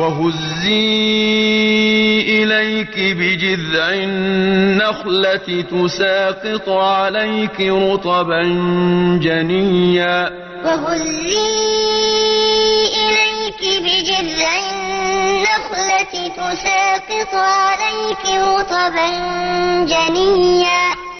وهزي إليك بجذع النخلة تساقط عليك رطبا جنيا. وهزي إليك بجذع النخلة تساقط عليك رطبا جنيا.